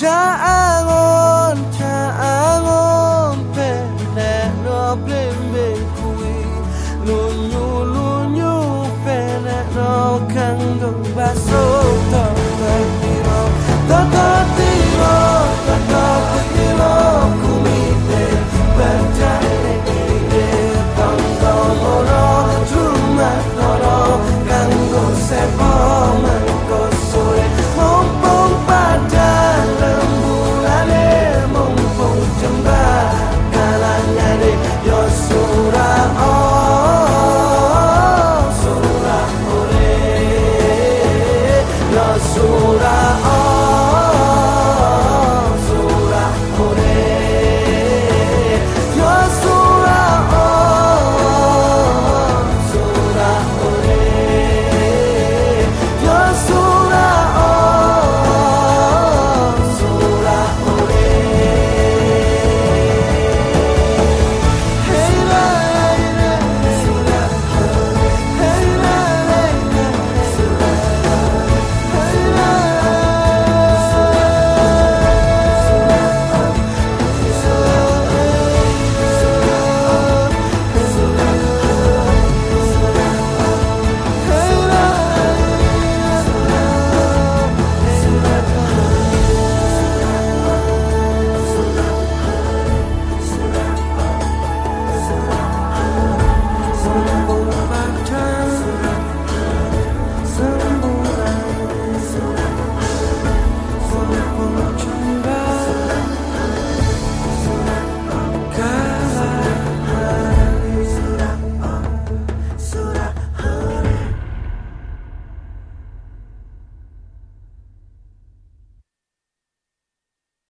terjangan